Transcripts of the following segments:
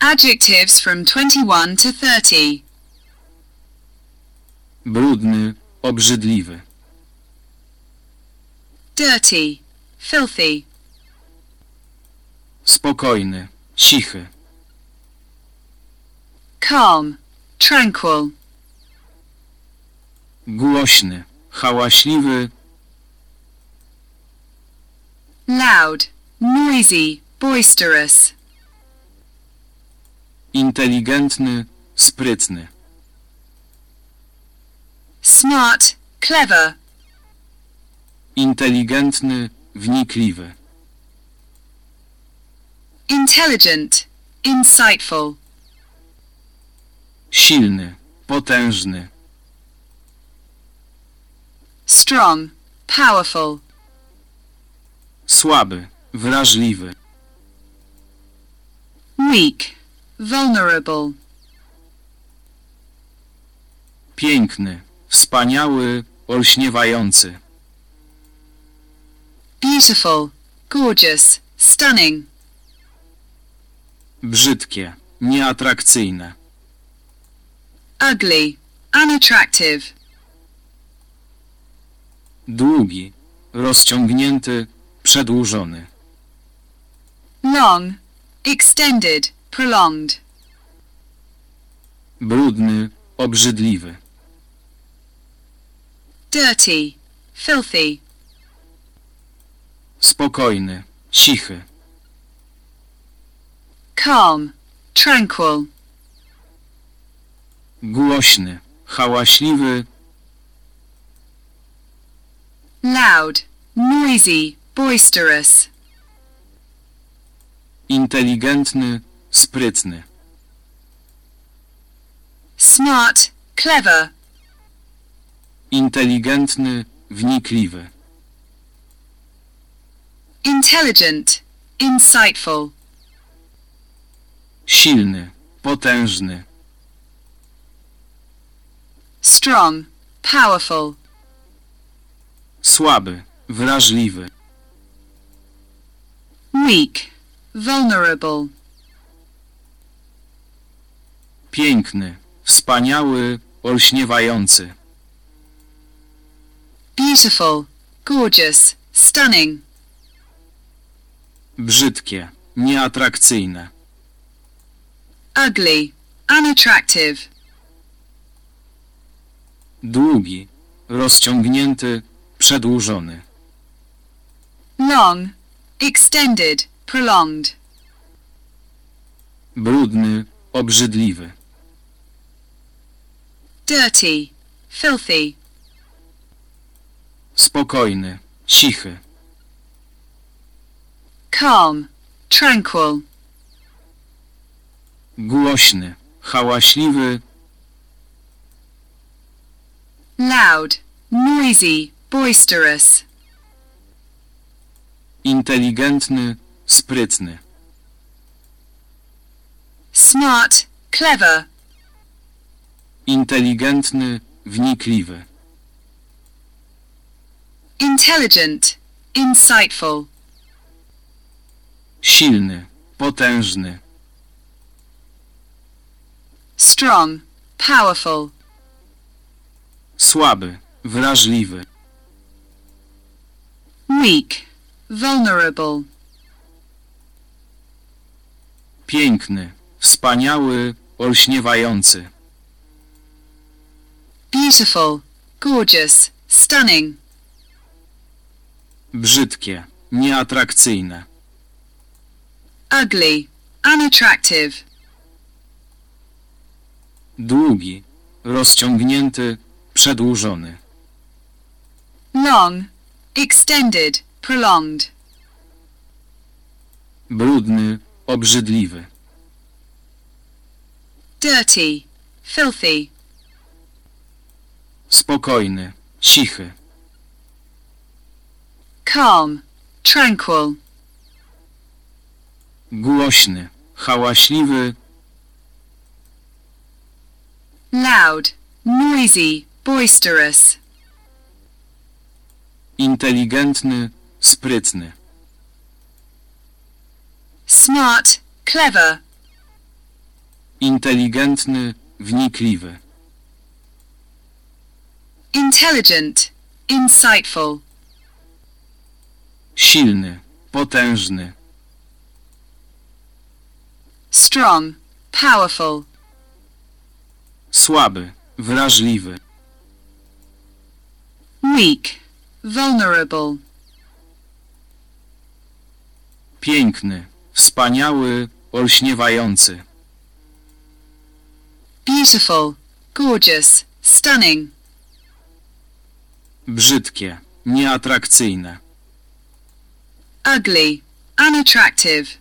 Adjectives from 21 to 30. brudny, obrzydliwy, Dirty. Filthy. spokojny, cichy, Calm. Tranquil. głośny, hałaśliwy, Loud. Noisy. Boisterous. Inteligentny, sprytny, Smart. Clever. inteligentny, wnikliwy, Intelligent. Insightful. silny, potężny, Strong. Powerful. słaby, wrażliwy, Weak. Vulnerable. piękny, wspaniały, olśniewający, Beautiful. Gorgeous. Stunning. brzydkie, nieatrakcyjne, Ugly. Unattractive. długi, rozciągnięty, przedłużony, Long. Extended. Prolonged. brudny, obrzydliwy, Dirty. Filthy. spokojny, cichy, Calm. Tranquil. głośny, hałaśliwy, Loud. Noisy. Boisterous. inteligentny, sprytny, Smart. Clever. inteligentny, wnikliwy, Intelligent. Insightful. silny, potężny, Strong. Powerful. słaby, wrażliwy, Weak. Vulnerable. Piękny, wspaniały, olśniewający, Beautiful. Gorgeous. Stunning. brzydkie, nieatrakcyjne, Ugly. Unattractive. długi, rozciągnięty, przedłużony, Long. Extended. Prolonged. brudny, obrzydliwy, Dirty. Filthy. spokojny, cichy, Calm. Tranquil. głośny, hałaśliwy, Loud. Noisy. Boisterous. inteligentny, sprytny, Smart. Clever. Inteligentny, wnikliwy, Intelligent. Insightful. silny, potężny, Strong. Powerful. słaby, wrażliwy, Weak. Vulnerable. piękny, wspaniały, olśniewający, Beautiful. Gorgeous. Stunning. brzydkie, nieatrakcyjne, Ugly. Unattractive. długi, rozciągnięty, przedłużony, Long. Extended. Prolonged. brudny, obrzydliwy, Dirty. Filthy. Spokojny, cichy, Calm. Tranquil. głośny, hałaśliwy, Loud. Noisy. Boisterous. inteligentny, sprytny, Smart. Clever. inteligentny, wnikliwy, intelligent, insightful, silny, potężny, strong, powerful, słaby, wrażliwy, weak, vulnerable, piękny, wspaniały, olśniewający, beautiful, gorgeous, stunning, brzydkie, nieatrakcyjne, ugly, unattractive,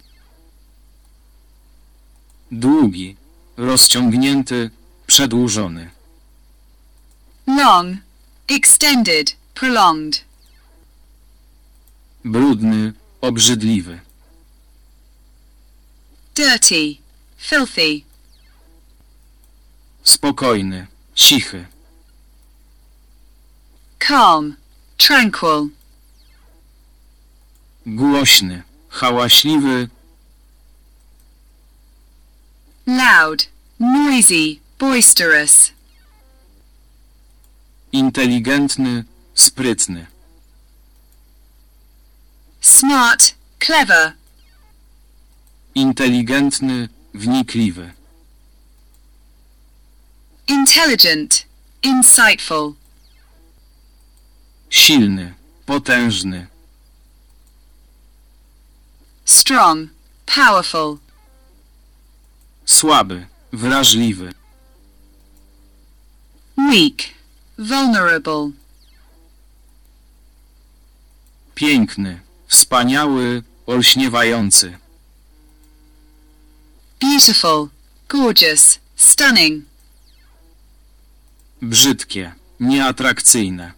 długi, rozciągnięty, przedłużony, long, extended, prolonged, brudny, obrzydliwy, dirty, filthy, spokojny, cichy, calm, tranquil, głośny, hałaśliwy, loud, noisy, boisterous, inteligentny, sprytny, smart, clever, inteligentny, wnikliwy, intelligent, insightful, silny, potężny, strong, powerful, słaby, wrażliwy, weak, vulnerable, piękny, wspaniały, olśniewający, beautiful, gorgeous, stunning, brzydkie, nieatrakcyjne,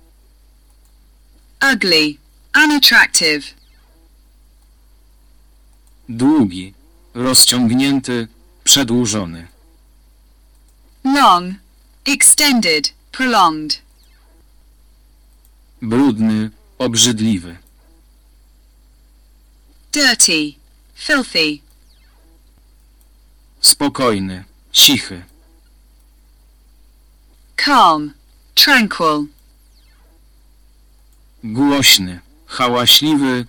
ugly, unattractive, długi, rozciągnięty, przedłużony, long, extended, prolonged, brudny, obrzydliwy, dirty, filthy, spokojny, cichy, calm, tranquil, głośny, hałaśliwy,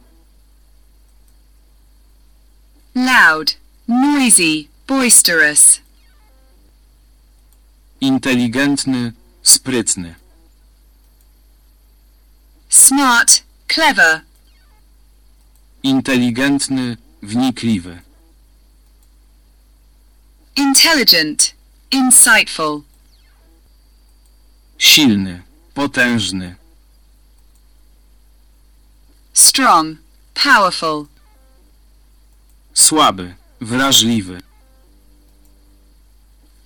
loud, noisy, boisterous, inteligentny, sprytny, smart, clever, inteligentny, wnikliwy, intelligent, insightful, silny, potężny, strong, powerful, słaby, wrażliwy,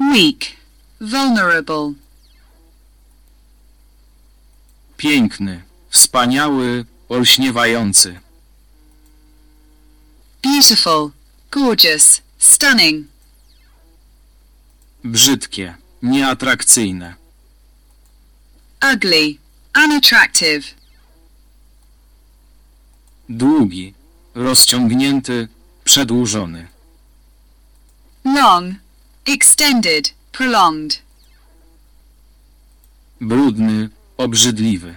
weak, vulnerable, piękny, wspaniały, olśniewający, beautiful, gorgeous, stunning, brzydkie, nieatrakcyjne, ugly, unattractive, długi, rozciągnięty, przedłużony, long, extended, prolonged, brudny, obrzydliwy,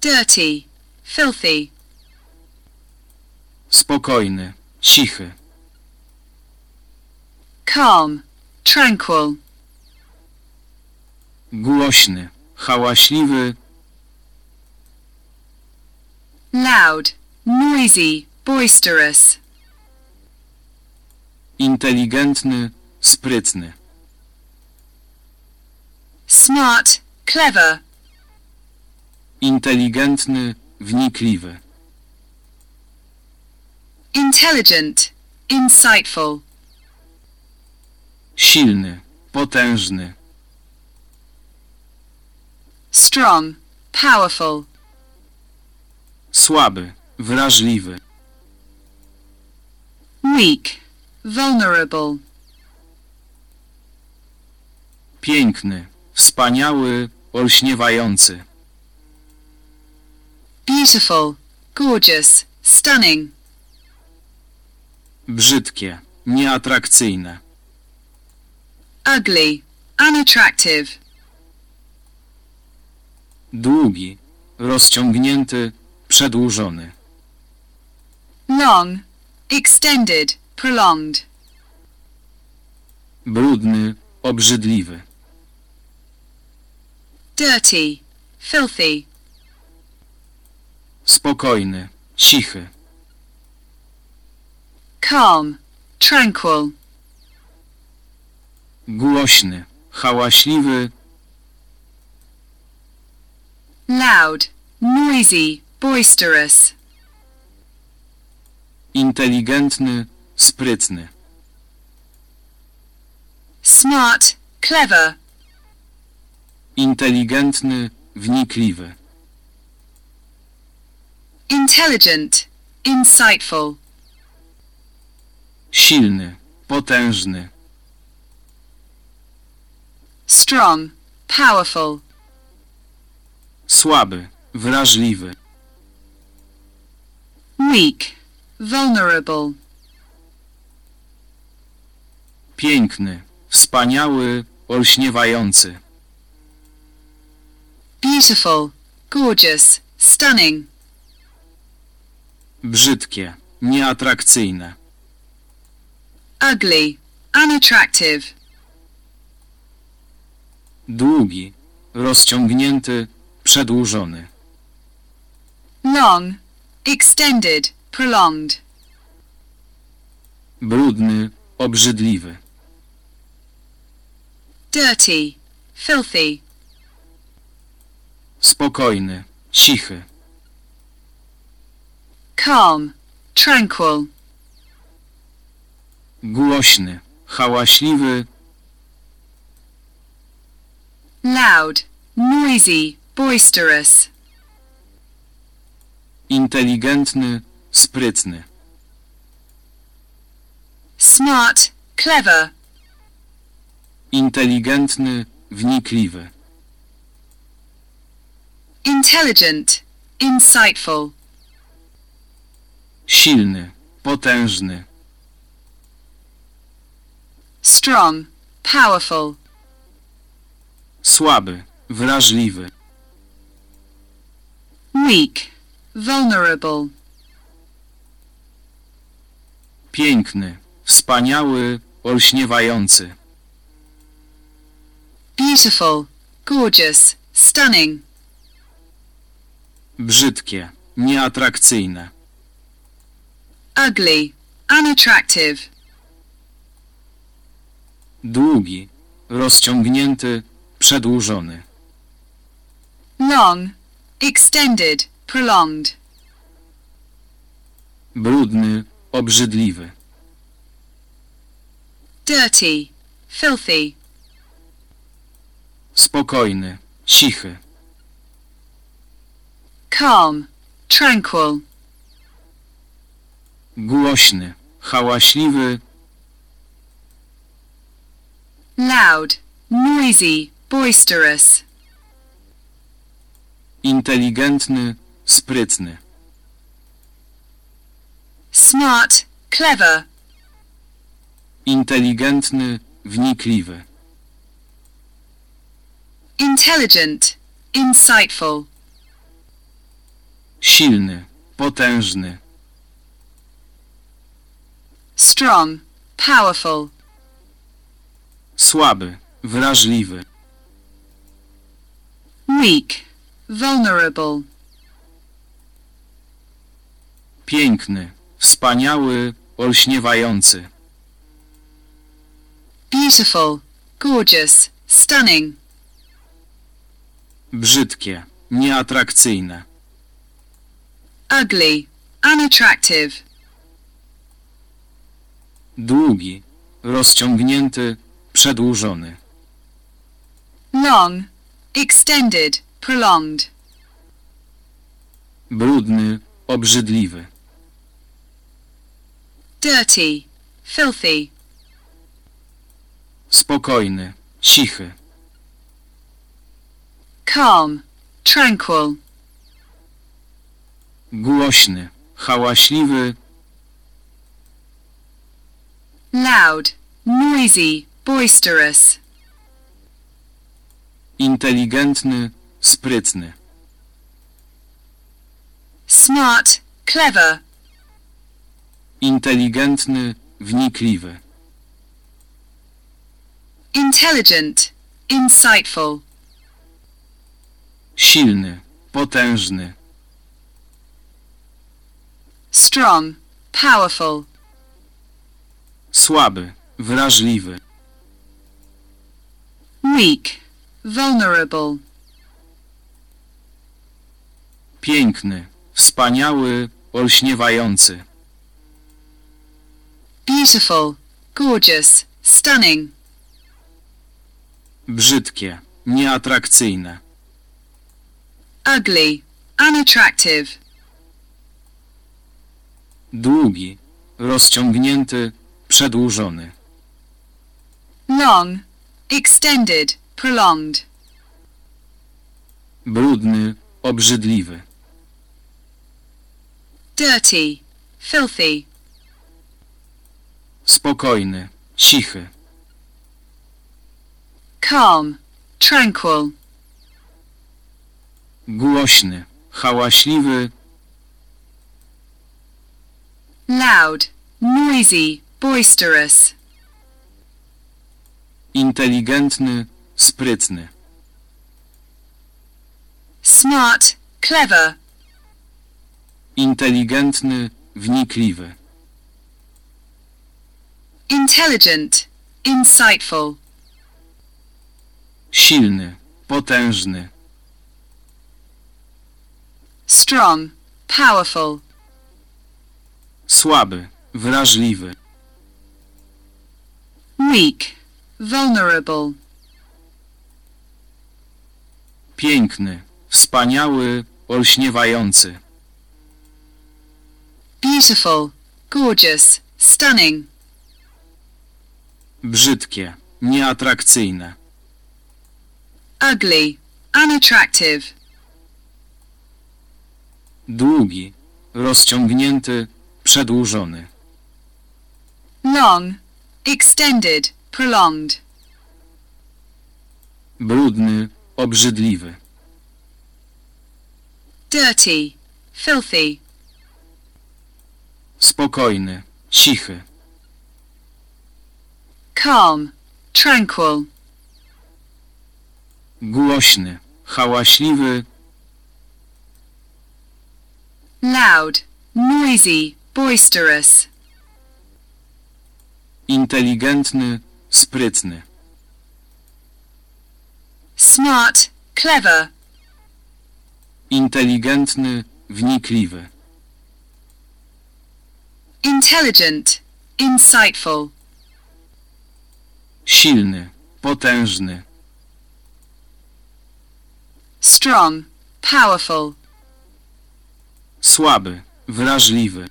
dirty, filthy, spokojny, cichy, calm, tranquil, głośny, hałaśliwy, loud, noisy, boisterous, inteligentny, sprytny, smart, clever, inteligentny, wnikliwy, intelligent, insightful, silny, potężny, strong, powerful, słaby, wrażliwy, weak, vulnerable, piękny, wspaniały, olśniewający, beautiful, gorgeous, stunning, brzydkie, nieatrakcyjne. ugly, unattractive, Długi, rozciągnięty, przedłużony. long, extended, prolonged, Brudny, obrzydliwy. dirty, filthy, Spokojny, cichy. calm, tranquil, Głośny, hałaśliwy, loud, noisy, boisterous, inteligentny, sprytny. smart, clever, Inteligentny, wnikliwy. intelligent, insightful, Silny, potężny. strong, powerful, Słaby, wrażliwy. Weak, vulnerable, Piękny, wspaniały, olśniewający. beautiful, gorgeous, stunning, Brzydkie, nieatrakcyjne. ugly, unattractive, Długi, rozciągnięty, przedłużony. long, extended, prolonged, Brudny, obrzydliwy. dirty, filthy, Spokojny, cichy. calm, tranquil, Głośny, hałaśliwy, loud, noisy, boisterous, inteligentny, sprytny. smart, clever, Inteligentny, wnikliwy. intelligent, insightful, Silny, potężny. strong, powerful, Słaby, wrażliwy. weak, vulnerable, Piękny, wspaniały, olśniewający. beautiful, gorgeous, stunning, Brzydkie, nieatrakcyjne. ugly, unattractive, Długi, rozciągnięty, przedłużony. long, extended, prolonged, Brudny, obrzydliwy. dirty, filthy, Spokojny, cichy. calm, tranquil, Głośny, hałaśliwy, loud, noisy, boisterous, inteligentny, sprytny. smart, clever, Inteligentny, wnikliwy. intelligent, insightful, Silny, potężny. strong, powerful, Słaby, wrażliwy. weak, vulnerable, Piękny, wspaniały, olśniewający. beautiful, gorgeous, stunning, Brzydkie, nieatrakcyjne. ugly, unattractive, Długi, rozciągnięty, przedłużony. long, extended, prolonged, Brudny, obrzydliwy. Dirty, filthy, Spokojny, cichy. calm, tranquil, Głośny, hałaśliwy, loud, noisy, boisterous, inteligentny, sprytny, smart, clever, inteligentny, wnikliwy, intelligent, insightful, silny, potężny, strong, powerful, słaby, wrażliwy, weak, vulnerable, piękny, wspaniały, olśniewający, beautiful, gorgeous, stunning, brzydkie, nieatrakcyjne, ugly, unattractive, długi, rozciągnięty, przedłużony, long, extended, prolonged, brudny, obrzydliwy, dirty, filthy, spokojny, cichy, calm, tranquil, głośny, hałaśliwy, loud, noisy, boisterous, inteligentny, sprytny, smart, clever, inteligentny, wnikliwy, intelligent, insightful, silny, potężny, strong, powerful, słaby, wrażliwy, weak, vulnerable, piękny, wspaniały, olśniewający, beautiful, gorgeous, stunning, brzydkie, nieatrakcyjne, ugly, unattractive, długi, rozciągnięty, przedłużony, long, extended, prolonged, brudny, obrzydliwy, dirty, filthy, spokojny, cichy, calm, tranquil, głośny, hałaśliwy, loud, noisy, boisterous, inteligentny, sprytny, smart, clever, inteligentny, wnikliwy, intelligent, insightful, silny, potężny, strong, powerful, słaby, wrażliwy,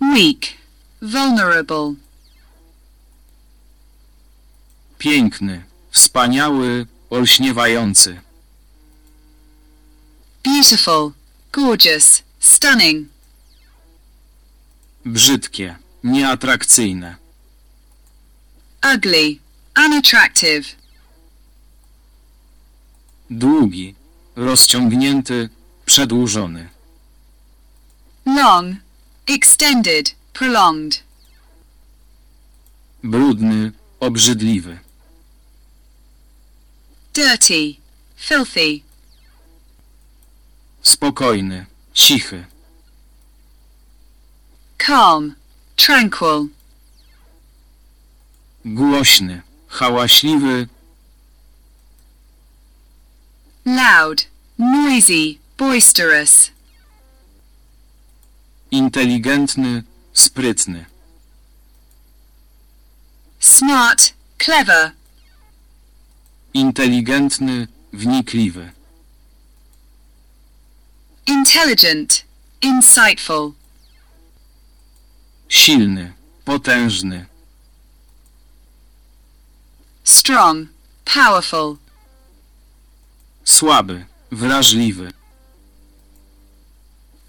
weak, vulnerable, piękny, wspaniały, olśniewający, beautiful, gorgeous, stunning, brzydkie, nieatrakcyjne, ugly, unattractive, długi, rozciągnięty, przedłużony, long, extended, prolonged, brudny, obrzydliwy, dirty, filthy, spokojny, cichy, calm, tranquil, głośny, hałaśliwy, loud, noisy, boisterous, inteligentny, sprytny, smart, clever, inteligentny, wnikliwy, intelligent, insightful, silny, potężny, strong, powerful, słaby, wrażliwy,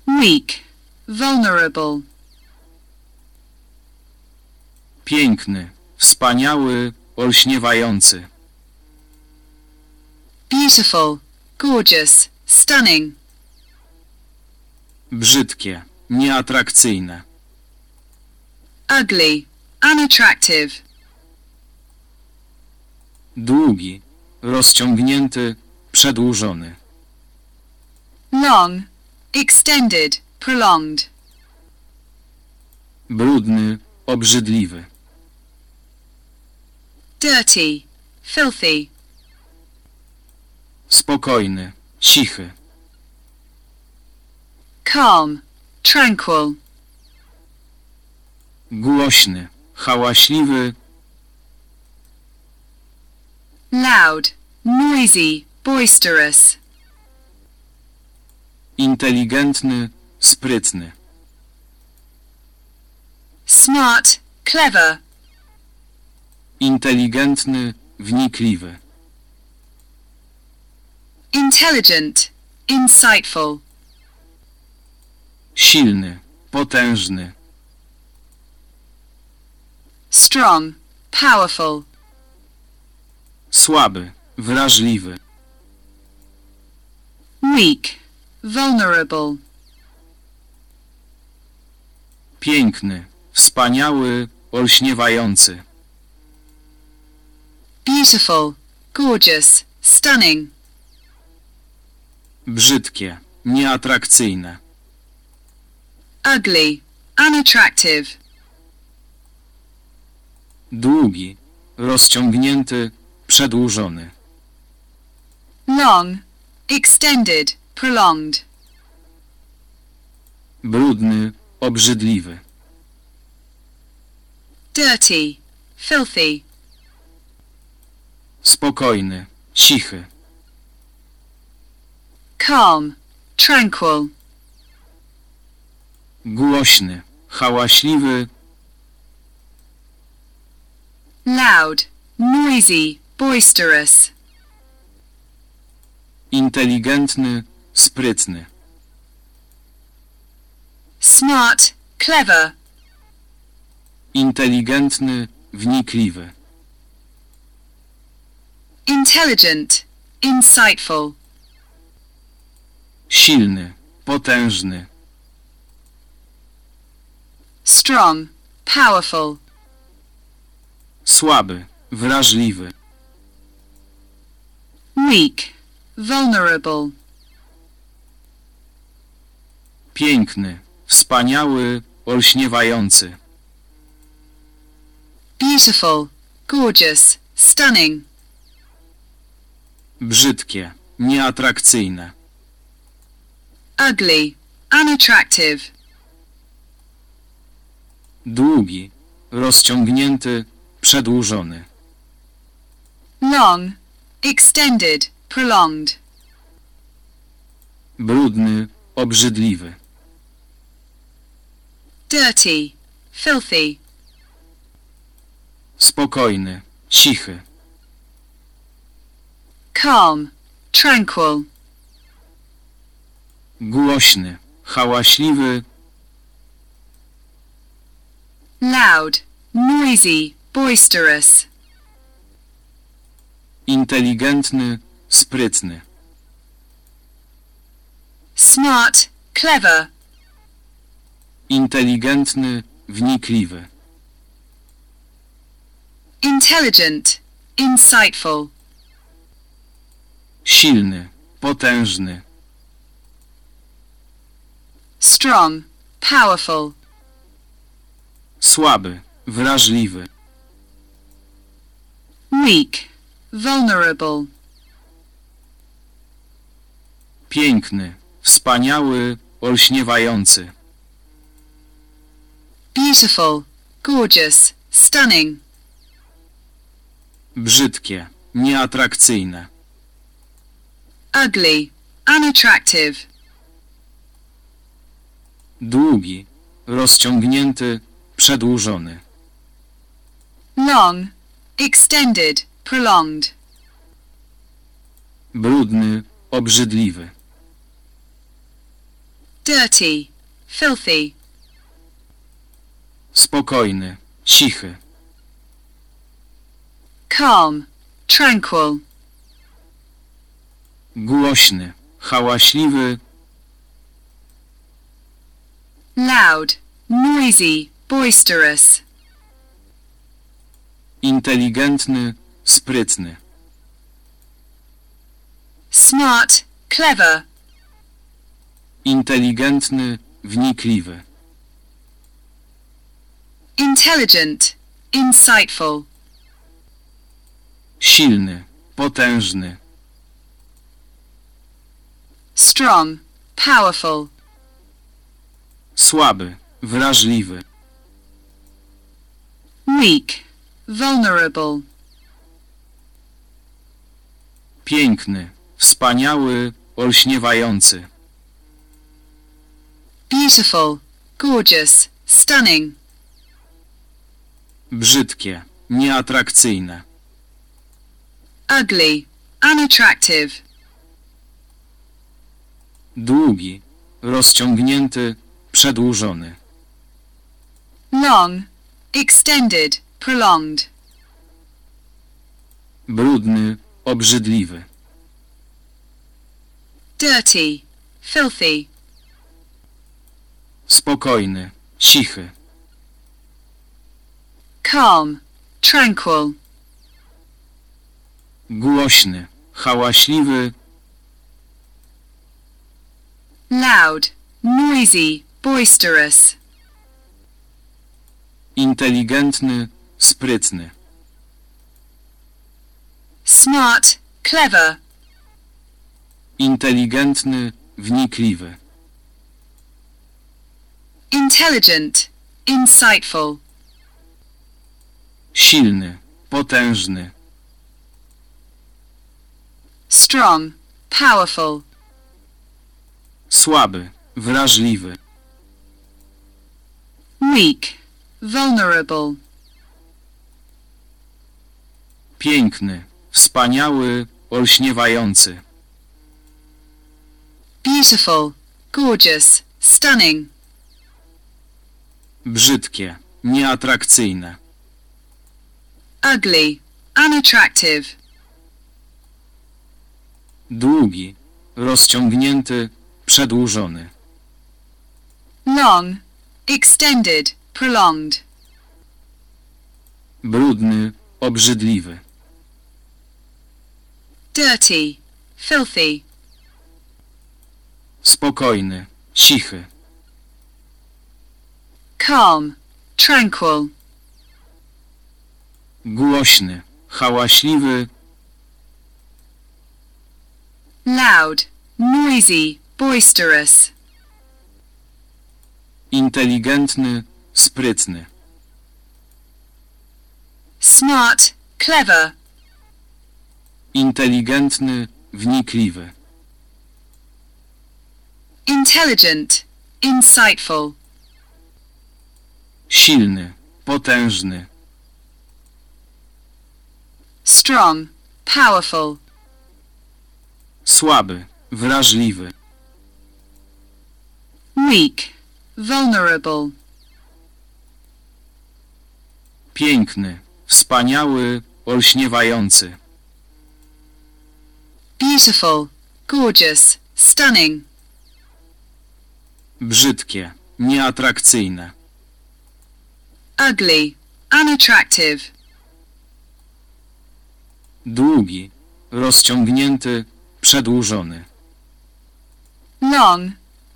weak, vulnerable, Piękny, wspaniały, olśniewający. beautiful, gorgeous, stunning, Brzydkie, nieatrakcyjne. ugly, unattractive, Długi, rozciągnięty, przedłużony. long, extended, prolonged, Brudny, obrzydliwy. dirty, filthy, Spokojny, cichy. calm, tranquil, Głośny, hałaśliwy, loud, noisy, boisterous, inteligentny, sprytny. smart, clever, Inteligentny, wnikliwy. intelligent, insightful, Silny, potężny. strong, powerful, Słaby, wrażliwy. weak, vulnerable, Piękny, wspaniały, olśniewający. beautiful, gorgeous, stunning, Brzydkie, nieatrakcyjne. ugly, unattractive, Długi, rozciągnięty, przedłużony. long, extended, prolonged, Brudny, obrzydliwy. dirty, filthy, Spokojny, cichy. calm, tranquil, Głośny, hałaśliwy, loud, noisy, boisterous, inteligentny, sprytny. smart, clever, Inteligentny, wnikliwy. intelligent, insightful, Silny, potężny. strong, powerful, Słaby, wrażliwy. Weak, vulnerable, Piękny, wspaniały, olśniewający. beautiful, gorgeous, stunning, Brzydkie, nieatrakcyjne. ugly, unattractive, Długi, rozciągnięty, przedłużony. long, extended, prolonged, Brudny, obrzydliwy. dirty, filthy, Spokojny, cichy. calm, tranquil, Głośny, hałaśliwy, loud, noisy, boisterous, inteligentny, sprytny. smart, clever, Inteligentny, wnikliwy. intelligent, insightful, Silny, potężny. strong, powerful, Słaby, wrażliwy. weak, vulnerable, Piękny, wspaniały, olśniewający. beautiful, gorgeous, stunning, Brzydkie, nieatrakcyjne. ugly, unattractive, Długi, rozciągnięty, przedłużony. long, extended, prolonged, Brudny, obrzydliwy. dirty, filthy, Spokojny, cichy. calm, tranquil, Głośny, hałaśliwy, loud, noisy, boisterous, inteligentny, sprytny. smart, clever, Inteligentny, wnikliwy. intelligent, insightful, Silny, potężny. strong, powerful, Słaby, wrażliwy. weak, vulnerable, Piękny, wspaniały, olśniewający. beautiful, gorgeous, stunning, Brzydkie, nieatrakcyjne. ugly, unattractive, Długi, rozciągnięty, przedłużony. long, extended, prolonged, Brudny, obrzydliwy. dirty, filthy, Spokojny, cichy. calm, tranquil, Głośny, hałaśliwy, loud, noisy, boisterous, inteligentny, sprytny. Smart, clever, Inteligentny, wnikliwy. intelligent, insightful, Silny, potężny. strong, powerful, Słaby, wrażliwy. weak, vulnerable, Piękny, wspaniały, olśniewający. beautiful, gorgeous, stunning, Brzydkie, nieatrakcyjne. ugly, unattractive, Długi, rozciągnięty, przedłużony. long, extended, prolonged, Brudny, obrzydliwy. Dirty, filthy, Spokojny, cichy. calm, tranquil, Głośny, hałaśliwy, loud, noisy, boisterous, inteligentny, sprytny. smart, clever, Inteligentny, wnikliwy. intelligent, insightful, Silny, potężny. strong, powerful, Słaby, wrażliwy. weak, vulnerable, Piękny, wspaniały, olśniewający. Beautiful, gorgeous, stunning, Brzydkie, nieatrakcyjne. ugly, unattractive, Długi, rozciągnięty, przedłużony. long,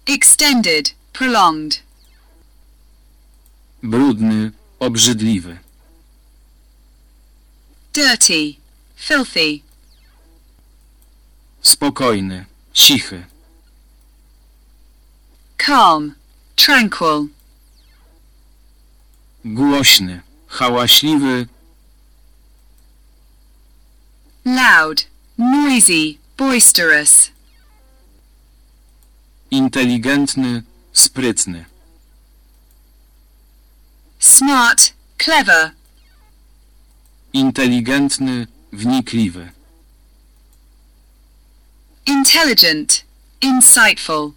extended, prolonged, Brudny, obrzydliwy. dirty, filthy, Spokojny, cichy. calm, tranquil, Głośny, hałaśliwy, loud, noisy, boisterous, inteligentny, sprytny. smart, clever, Inteligentny, wnikliwy. Intelligent, insightful,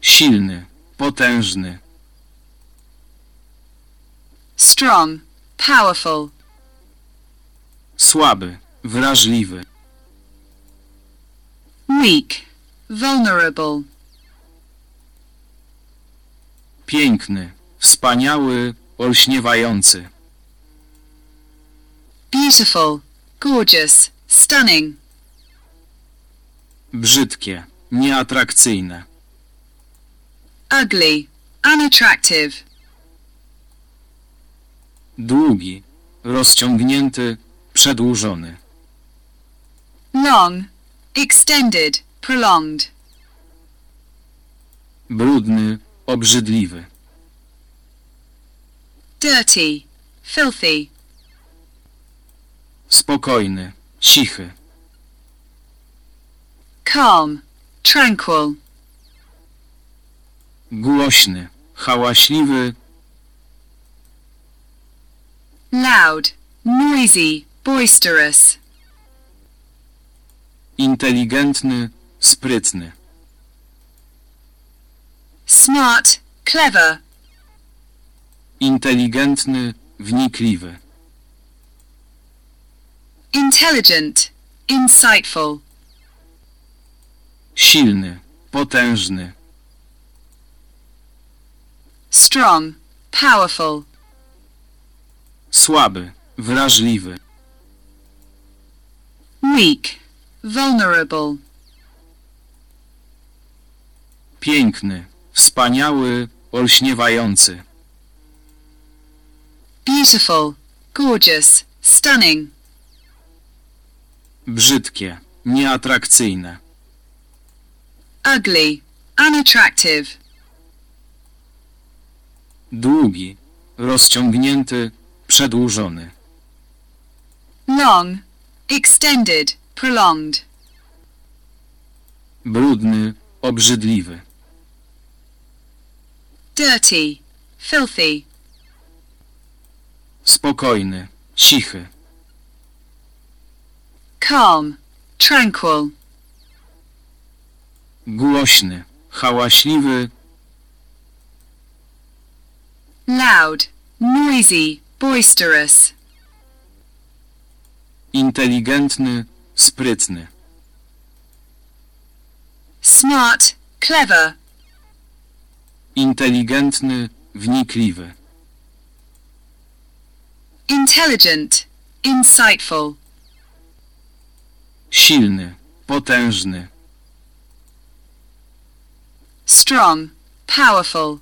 Silny, potężny. strong, powerful, Słaby, wrażliwy. weak, vulnerable, Piękny, wspaniały, olśniewający. beautiful, gorgeous, stunning, Brzydkie, nieatrakcyjne. ugly, unattractive, Długi, rozciągnięty, przedłużony. long, extended, prolonged, Brudny, obrzydliwy. dirty, filthy, Spokojny, cichy. Calm, tranquil, Głośny, hałaśliwy, loud, noisy, boisterous, inteligentny, sprytny. smart, clever, Inteligentny, wnikliwy. intelligent, insightful, Silny, potężny. strong, powerful, Słaby, wrażliwy. weak, vulnerable, Piękny, wspaniały, olśniewający. beautiful, gorgeous, stunning, Brzydkie, nieatrakcyjne. Ugly, unattractive, Długi, rozciągnięty, przedłużony. long, extended, prolonged, Brudny, obrzydliwy. dirty, filthy, Spokojny, cichy. calm, tranquil, Głośny, hałaśliwy, loud, noisy, boisterous, inteligentny, sprytny. smart, clever, Inteligentny, wnikliwy. intelligent, insightful, Silny, potężny. Strong, powerful,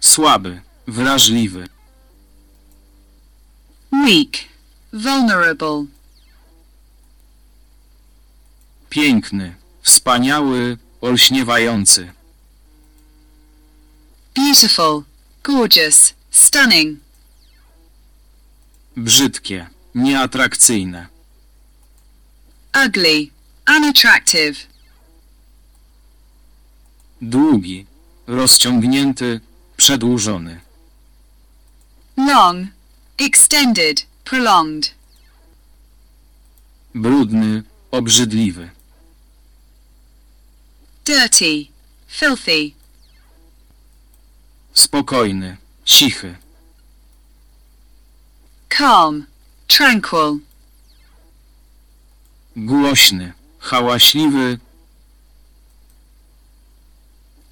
Słaby, wrażliwy. weak, vulnerable, Piękny, wspaniały, olśniewający. beautiful, gorgeous, stunning, Brzydkie, nieatrakcyjne. ugly, unattractive, Długi, rozciągnięty, przedłużony. long, extended, prolonged, Brudny, obrzydliwy. dirty, filthy, Spokojny, cichy. calm, tranquil, Głośny, hałaśliwy,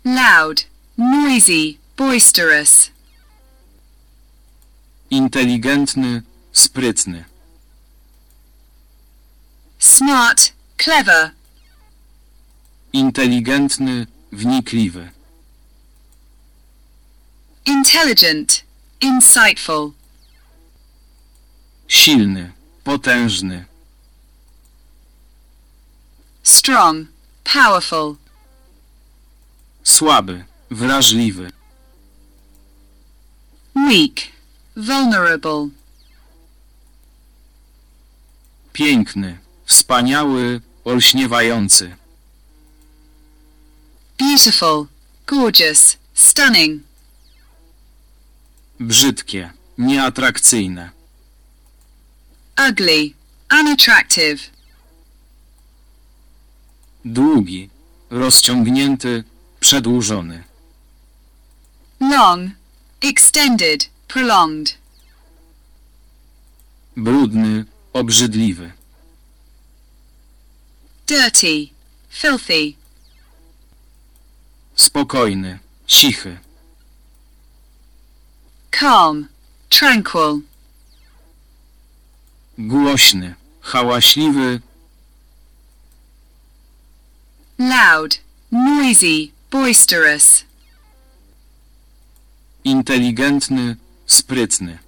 loud, noisy, boisterous, inteligentny, sprytny. smart, clever, Inteligentny, wnikliwy. intelligent, insightful, Silny, potężny. strong, powerful, Słaby, wrażliwy. weak, vulnerable, Piękny, wspaniały, olśniewający. beautiful, gorgeous, stunning, Brzydkie, nieatrakcyjne. ugly, unattractive, Długi, rozciągnięty, przedłużony. long, extended, prolonged, brudny, obrzydliwy, dirty, filthy, spokojny, cichy, calm, tranquil, głośny, hałaśliwy, loud, noisy, boisterous, inteligentny, sprytny,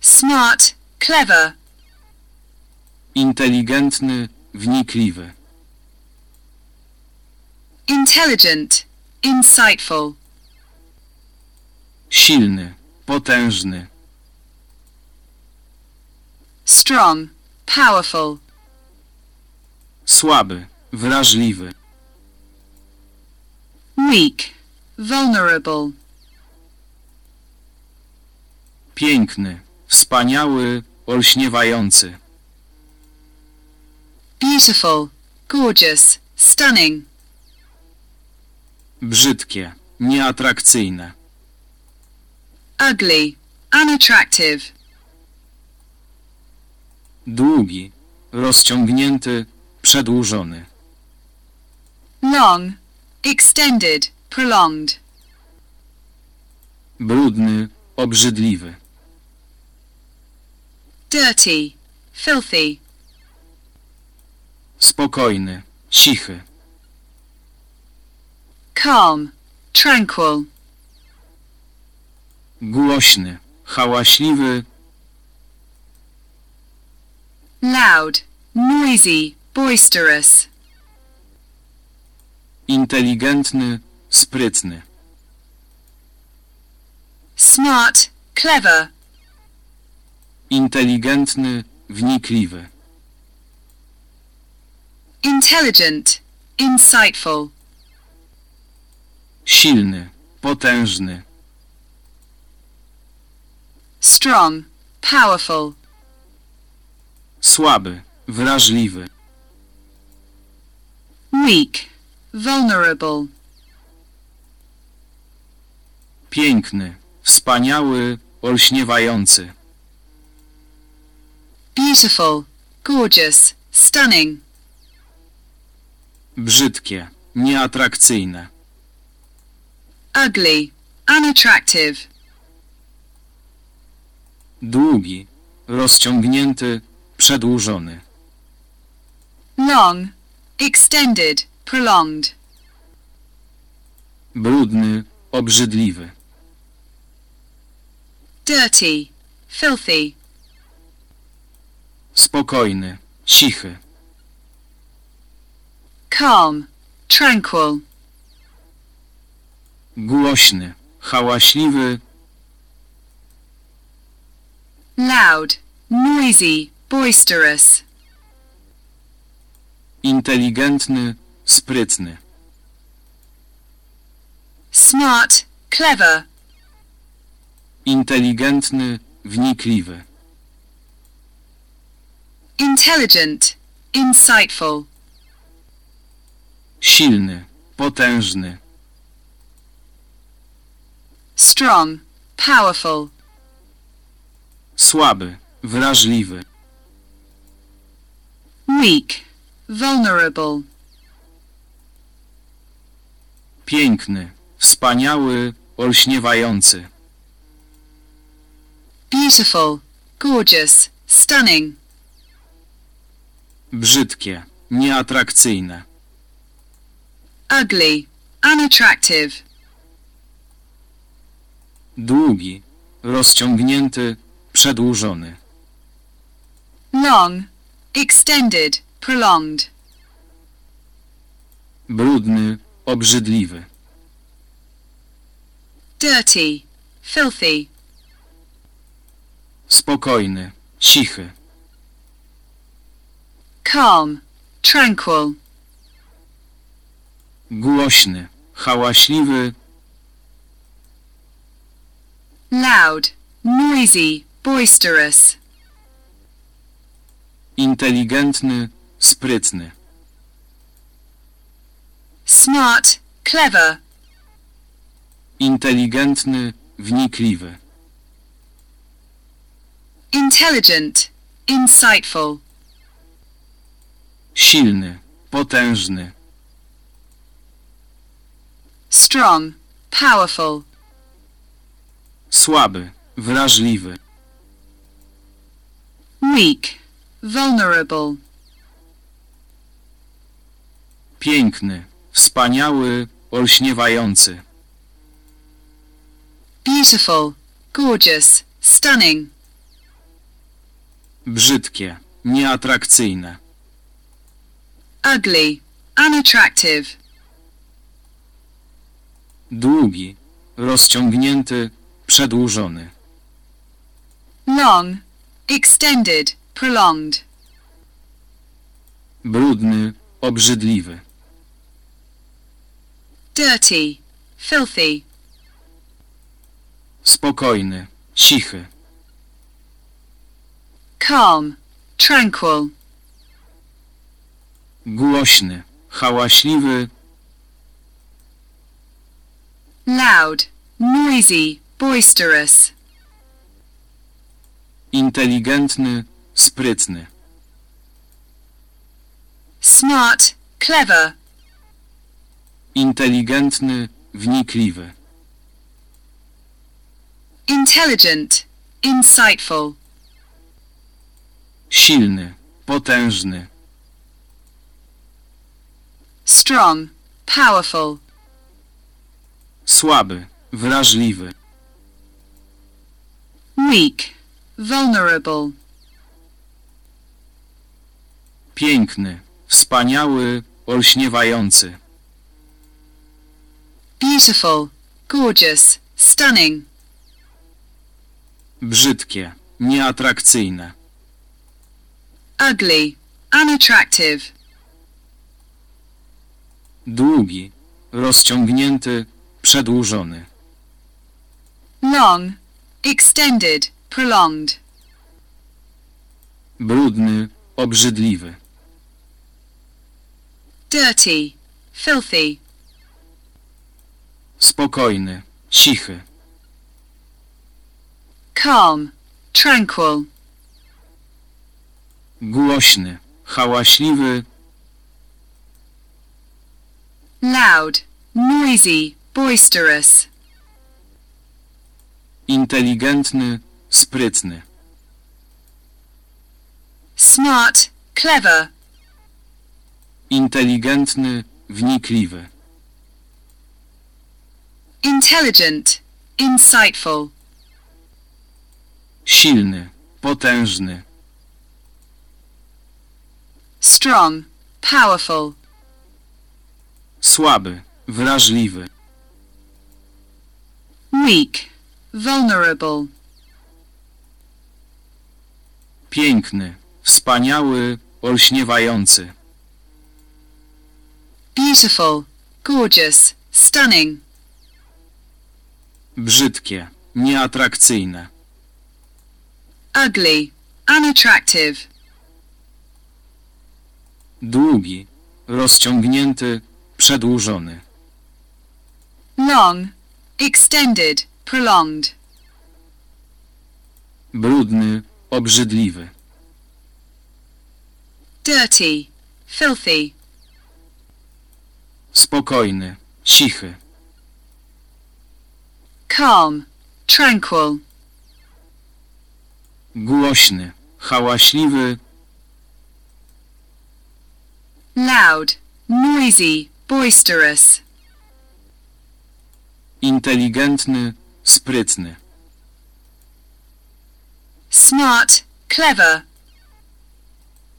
smart, clever, inteligentny, wnikliwy, intelligent, insightful, silny, potężny, strong, powerful, słaby, wrażliwy, weak, vulnerable, piękny, wspaniały, olśniewający, beautiful, gorgeous, stunning, brzydkie, nieatrakcyjne, ugly, unattractive, długi, rozciągnięty, przedłużony, long, extended, prolonged, brudny, obrzydliwy, dirty, filthy, spokojny, cichy, calm, tranquil, głośny, hałaśliwy, loud, noisy, boisterous, inteligentny, sprytny, smart, clever, inteligentny, wnikliwy, intelligent, insightful, silny, potężny, strong, powerful, słaby, wrażliwy, weak, vulnerable, piękny, wspaniały, olśniewający, beautiful, gorgeous, stunning, brzydkie, nieatrakcyjne, ugly, unattractive, długi, rozciągnięty, przedłużony, long, extended, prolonged, brudny, obrzydliwy, dirty, filthy, spokojny, cichy, calm, tranquil, głośny, hałaśliwy, loud, noisy, boisterous, inteligentny, sprytny, smart, clever, inteligentny, wnikliwy, intelligent, insightful, silny, potężny, strong, powerful, słaby, wrażliwy, weak, vulnerable, piękny, wspaniały, olśniewający, beautiful, gorgeous, stunning, brzydkie, nieatrakcyjne, ugly, unattractive, długi, rozciągnięty, przedłużony, long, extended, prolonged, brudny, obrzydliwy, dirty, filthy, spokojny, cichy, calm, tranquil, głośny, hałaśliwy, loud, noisy, boisterous, inteligentny, sprytny, smart, clever, inteligentny, wnikliwy, intelligent, insightful, silny, potężny, strong, powerful, słaby, wrażliwy, weak, vulnerable, piękny, wspaniały, olśniewający, beautiful, gorgeous, stunning, brzydkie, nieatrakcyjne, ugly, unattractive, długi, rozciągnięty, przedłużony, long, extended, prolonged, brudny, obrzydliwy, dirty, filthy, spokojny, cichy, calm, tranquil, głośny, hałaśliwy, loud, noisy, boisterous, inteligentny, sprytny, smart, clever, inteligentny, wnikliwy, intelligent, insightful, silny, potężny, strong, powerful, słaby, wrażliwy, weak, vulnerable, piękny, wspaniały, olśniewający, beautiful, gorgeous, stunning, brzydkie, nieatrakcyjne, ugly, unattractive, długi, rozciągnięty, przedłużony, long, extended, prolonged, brudny, obrzydliwy, dirty, filthy, spokojny, cichy, calm, tranquil, głośny, hałaśliwy, loud, noisy, boisterous, inteligentny, sprytny, smart, clever, inteligentny, wnikliwy, intelligent, insightful, silny, potężny, strong, powerful, słaby, wrażliwy, weak, vulnerable, piękny, wspaniały, olśniewający, beautiful, gorgeous, stunning, brzydkie, nieatrakcyjne,, ugly, unattractive, długi, rozciągnięty, przedłużony, long, extended, prolonged, brudny, obrzydliwy, dirty, filthy, spokojny, cichy, calm, tranquil, głośny, hałaśliwy, loud, noisy, boisterous, inteligentny, sprytny, smart, clever,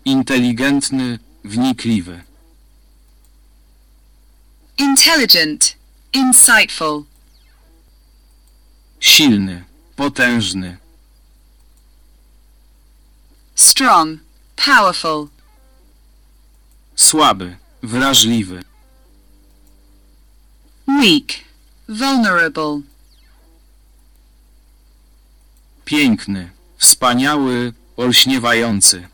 inteligentny, wnikliwy, intelligent, insightful, silny, potężny, strong, powerful, słaby, wrażliwy, weak, vulnerable, piękny, wspaniały, olśniewający,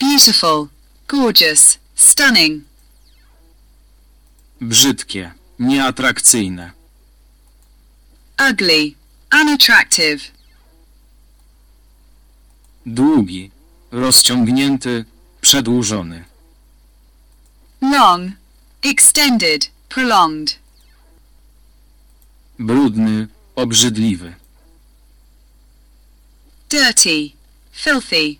beautiful, gorgeous, stunning, brzydkie, nieatrakcyjne, ugly, unattractive, Długi, rozciągnięty, przedłużony. long, extended, prolonged, Brudny, obrzydliwy. dirty, filthy,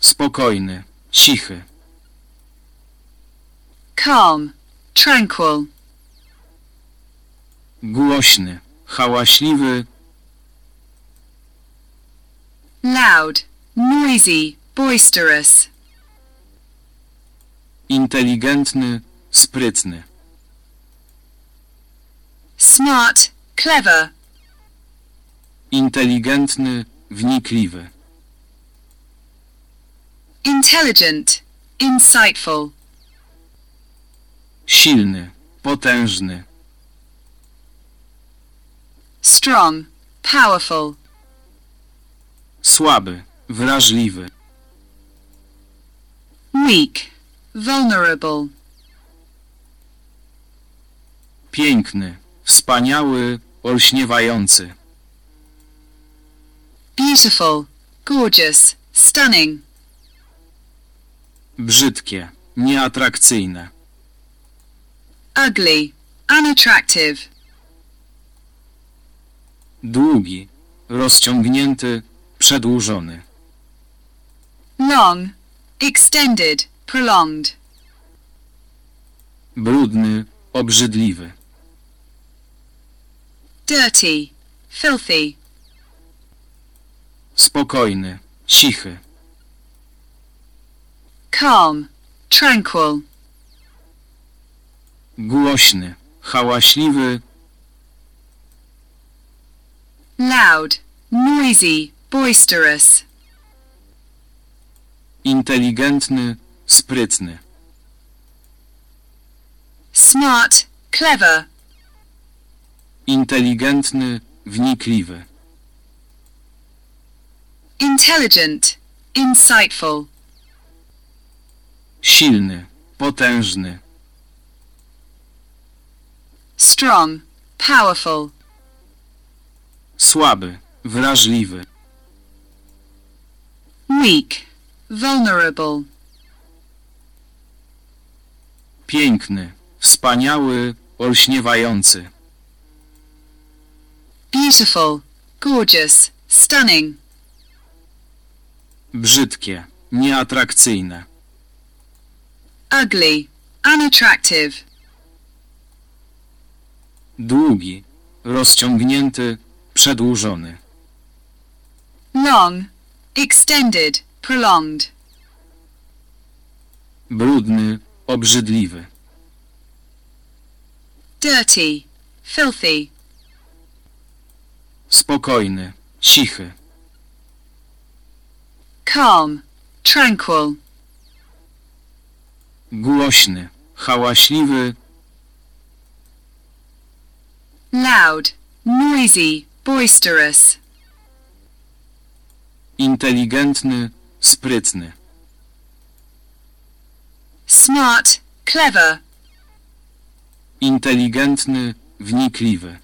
Spokojny, cichy. calm, tranquil, Głośny, hałaśliwy, loud, noisy, boisterous, inteligentny, sprytny. smart, clever, Inteligentny, wnikliwy. intelligent, insightful, Silny, potężny. Strong, powerful, Słaby, wrażliwy. weak, vulnerable, Piękny, wspaniały, olśniewający. beautiful, gorgeous, stunning, Brzydkie, nieatrakcyjne. ugly, unattractive, Długi, rozciągnięty, przedłużony. long, extended, prolonged, Brudny, obrzydliwy. dirty, filthy, Spokojny, cichy. calm, tranquil, Głośny, hałaśliwy, loud, noisy, boisterous, inteligentny, sprytny. smart, clever, Inteligentny, wnikliwy. intelligent, insightful, Silny, potężny. strong, powerful, Słaby, wrażliwy. weak, vulnerable, Piękny, wspaniały, olśniewający. beautiful, gorgeous, stunning, Brzydkie, nieatrakcyjne. ugly, unattractive, Długi, rozciągnięty, przedłużony. long, extended, prolonged, Brudny, obrzydliwy. dirty, filthy, Spokojny, cichy. calm, tranquil, Głośny, hałaśliwy, loud, noisy, boisterous, inteligentny, sprytny. smart, clever, Inteligentny, wnikliwy.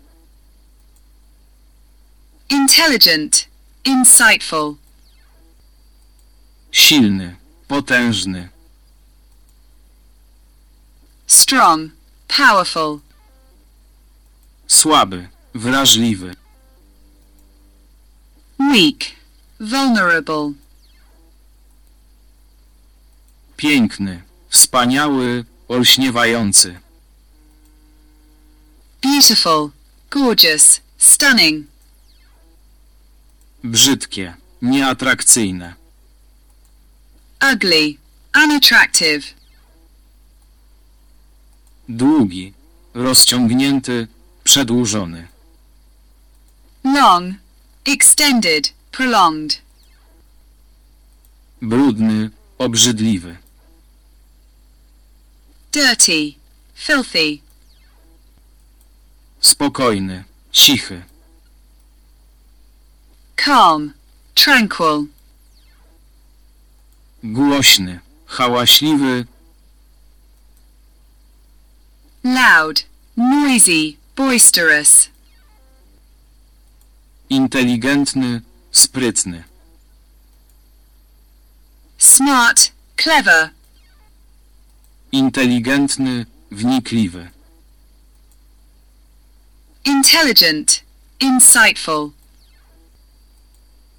intelligent, insightful, Silny, potężny. strong, powerful, Słaby, wrażliwy. Weak, vulnerable, Piękny, wspaniały, olśniewający. beautiful, gorgeous, stunning, Brzydkie, nieatrakcyjne. ugly, unattractive, Długi, rozciągnięty, przedłużony. long, extended, prolonged, Brudny, obrzydliwy. dirty, filthy, Spokojny, cichy. calm, tranquil, Głośny, hałaśliwy, loud, noisy, boisterous, inteligentny, sprytny, smart, clever, inteligentny, wnikliwy, intelligent, insightful,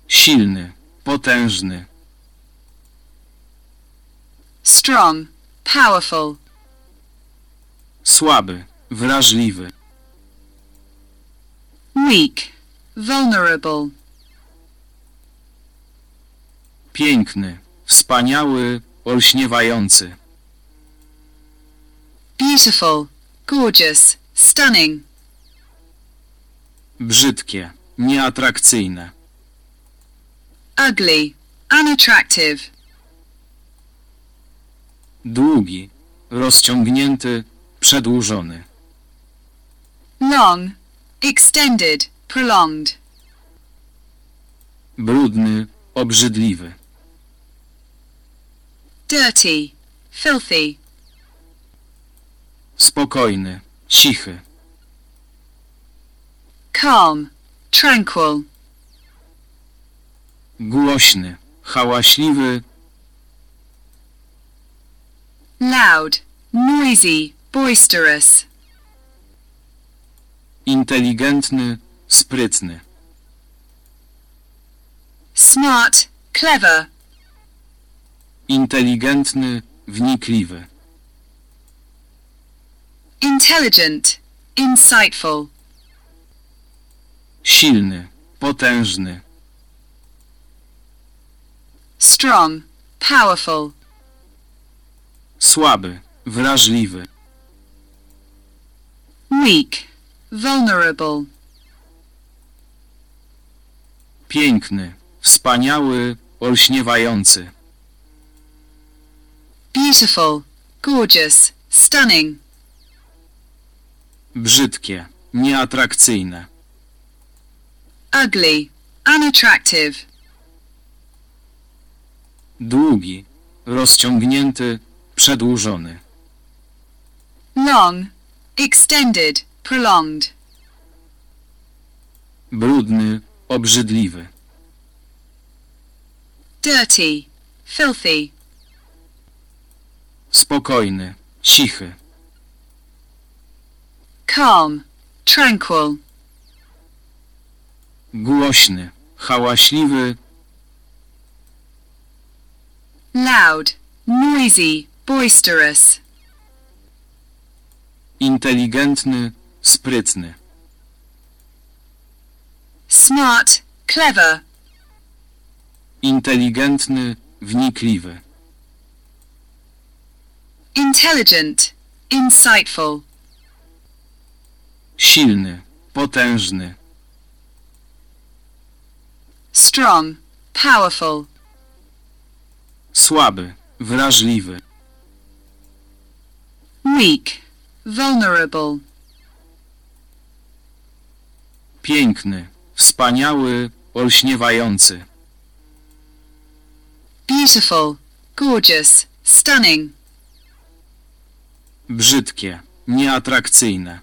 silny, potężny, strong, powerful, słaby, wrażliwy, weak, vulnerable, piękny, wspaniały, olśniewający, beautiful, gorgeous, stunning, brzydkie, nieatrakcyjne, ugly, unattractive, długi, rozciągnięty, przedłużony, long, extended, prolonged, brudny, obrzydliwy, dirty, filthy, spokojny, cichy, calm, tranquil, głośny, hałaśliwy, loud, noisy, boisterous, inteligentny, sprytny, smart, clever, inteligentny, wnikliwy, intelligent, insightful, silny, potężny, strong, powerful, słaby, wrażliwy, weak, vulnerable, piękny, wspaniały, olśniewający, beautiful, gorgeous, stunning, brzydkie, nieatrakcyjne, ugly, unattractive, długi, rozciągnięty, przedłużony, long, extended, prolonged, brudny, obrzydliwy, dirty, filthy, spokojny, cichy, calm, tranquil, głośny, hałaśliwy, loud, noisy, boisterous, inteligentny, sprytny, smart, clever, inteligentny, wnikliwy, intelligent, insightful, silny, potężny, strong, powerful, słaby, wrażliwy, weak, vulnerable, piękny, wspaniały, olśniewający, beautiful, gorgeous, stunning, brzydkie, nieatrakcyjne,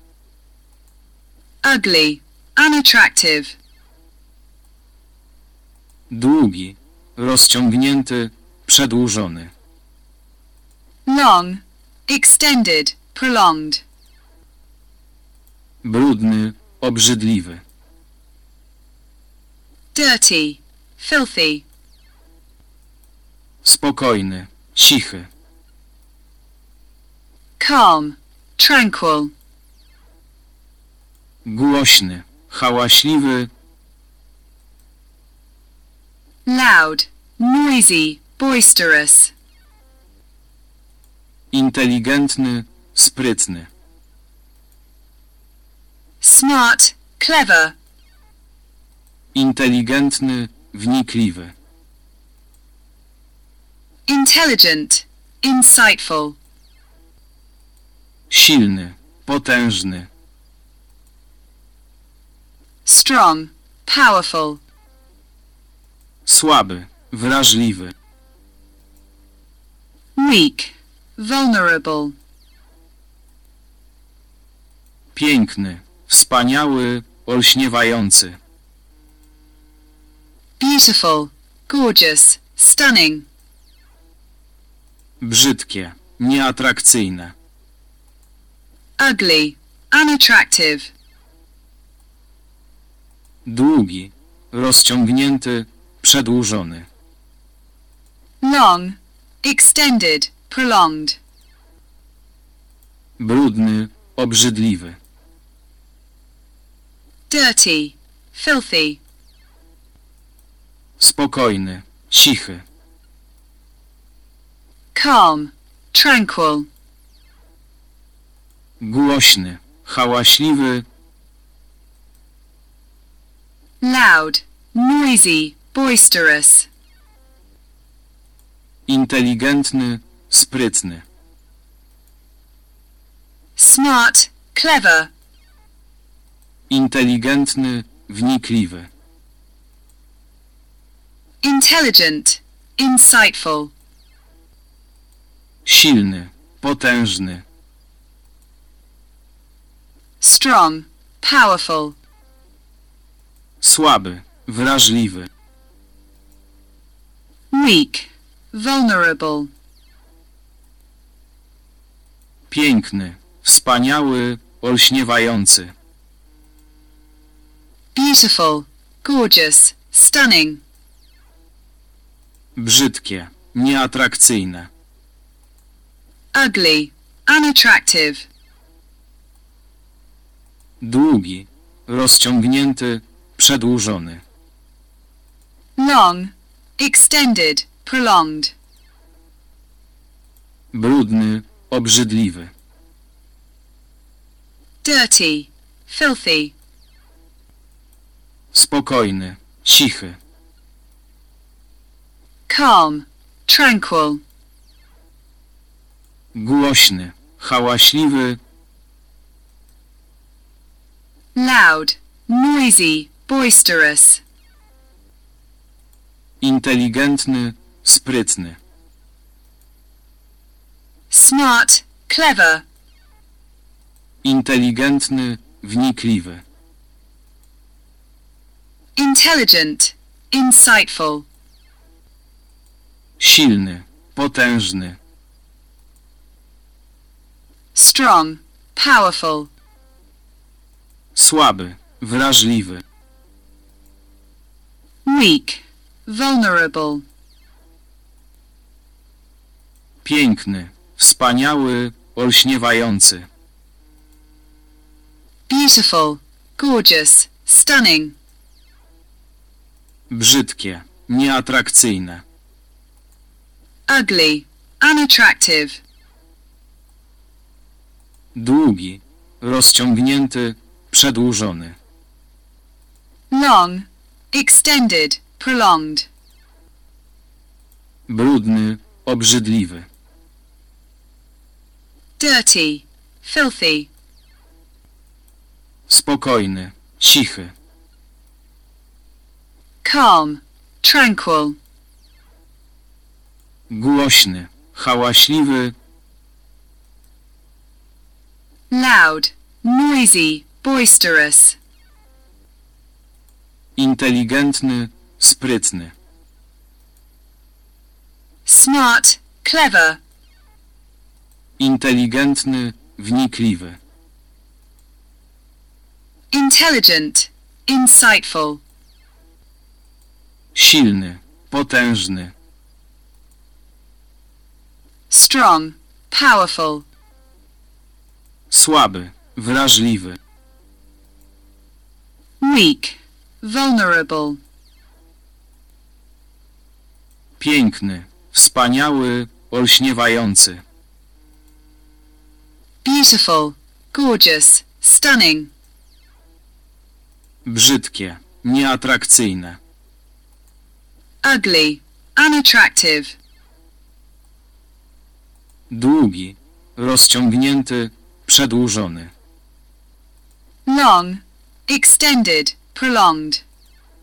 ugly, unattractive, długi, rozciągnięty, przedłużony, long, extended, prolonged, brudny, obrzydliwy, dirty, filthy, spokojny, cichy, calm, tranquil, głośny, hałaśliwy, loud, noisy, boisterous, inteligentny, sprytny, smart, clever, inteligentny, wnikliwy, intelligent, insightful, silny, potężny, strong, powerful, słaby, wrażliwy, weak, vulnerable, piękny, wspaniały, olśniewający, beautiful, gorgeous, stunning, Brzydkie, nieatrakcyjne. ugly, unattractive, Długi, rozciągnięty, przedłużony. long, extended, prolonged, Brudny, obrzydliwy. dirty, filthy, Spokojny, cichy. calm, tranquil, Głośny, hałaśliwy, loud, noisy, boisterous, inteligentny, sprytny. smart, clever, Inteligentny, wnikliwy. Intelligent, insightful, Silny, potężny. strong, powerful, Słaby, wrażliwy. weak, vulnerable, Piękny, wspaniały, olśniewający. beautiful, gorgeous, stunning, Brzydkie, nieatrakcyjne. ugly, unattractive, Długi, rozciągnięty, przedłużony. long, extended, prolonged, Brudny, obrzydliwy. dirty, filthy, Spokojny, cichy. Calm, tranquil, Głośny, hałaśliwy, loud, noisy, boisterous, inteligentny, sprytny. smart, clever, Inteligentny, wnikliwy. intelligent, insightful, Silny, potężny. strong, powerful, Słaby, wrażliwy. weak, vulnerable, Piękny, wspaniały, olśniewający. beautiful, gorgeous, stunning, Brzydkie, nieatrakcyjne. Ugly, unattractive, Długi, rozciągnięty, przedłużony. long, extended, prolonged, Brudny, obrzydliwy. dirty, filthy, Spokojny, cichy. calm, tranquil, Głośny, hałaśliwy, loud, noisy, boisterous, inteligentny, sprytny. smart, clever, Inteligentny, wnikliwy. intelligent, insightful, Silny, potężny. Strong, powerful, Słaby, wrażliwy. weak, vulnerable, Piękny, wspaniały, olśniewający. beautiful, gorgeous, stunning, Brzydkie, nieatrakcyjne. ugly, unattractive, Długi, rozciągnięty, przedłużony. long, extended, prolonged,